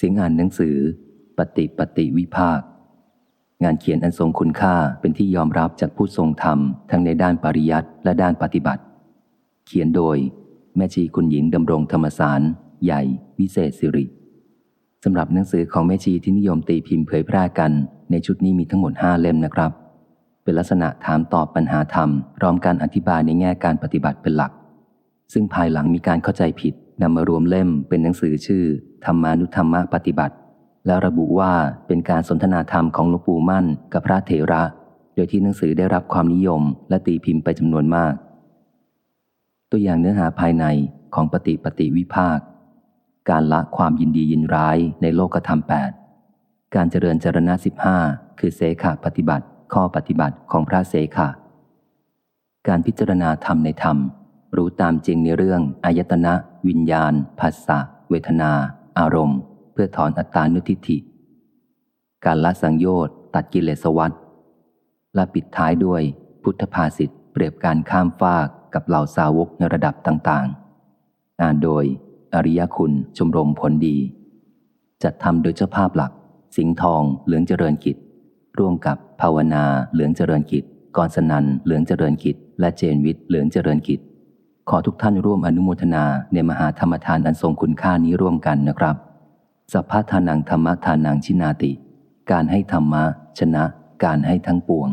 เสียงอ่านหนังสือ ปฏิปฏิวิภาค งานเขียนอันทรงคุณค่าเป็นที่ยอมรับจากผู้ทรงธรรม ทั้งในด้านปริยัติและด้านปฏิบัติ เขียนโดย แม่ชีคุณหญิงดำรงธรรมสาร ใหญ่ วิเศษสิริสำหรับหนังสือของแม่ชีที่นิยมตีพิมพ์เผยแพร่กันในชุดนี้มีทั้งหมดห้าเล่มนะครับ เป็นลักษณะถามตอบปัญหาธรรมพร้อมการอธิบายในแง่การปฏิบัติเป็นหลัก ซึ่งภายหลังมีการเข้าใจผิด นำมารวมเล่มเป็นหนังสือชื่อ ธรรมานุธรรมปฏิบัติ แล้วระบุว่าเป็นการสนทนาธรรมของหลวงปู่มั่นกับพระเถระ โดยที่หนังสือได้รับความนิยม และตีพิมพ์ไปจำนวนมาก ตัวอย่างเนื้อหาภายในของปฏิปฏิวิภาค การละความยินดียินร้ายในโลกธรรมแปดการเจริญจรณะสิบห้าคือเสขะปฏิบัติ ข้อปฏิบัติของพระเสขะการพิจารณาธรรมในธรรม รู้ตามจริงในเรื่องอายตนะ วิญญาณภาษะเวทนา อารมณ์ เพื่อถอนอัตตานุทิฏฐิ การละสังโยชน์ตัดกิเลสวัฏและปิดท้ายด้วยพุทธภาษิตเปรียบการข้ามฟากกับเหล่าสาวกในระดับต่างๆ อ่านโดย อริยคุณชมรมผลดี จัดทำโดยเจ้าภาพหลัก สิงห์ทองเหลืองเจริญกิจ ร่วมกับภาวนาเหลืองเจริญกิจกรสนันเหลืองเจริญกิจ และเจนวิทย์เหลืองเจริญกิจ ขอทุกท่านร่วมอนุโมทนาในมหาธรรมทานอันทรงคุณค่านี้ร่วมกันนะครับ สัพพะทานังธรรมะทานังชินาติ การให้ธรรมะชนะ การให้ทั้งปวง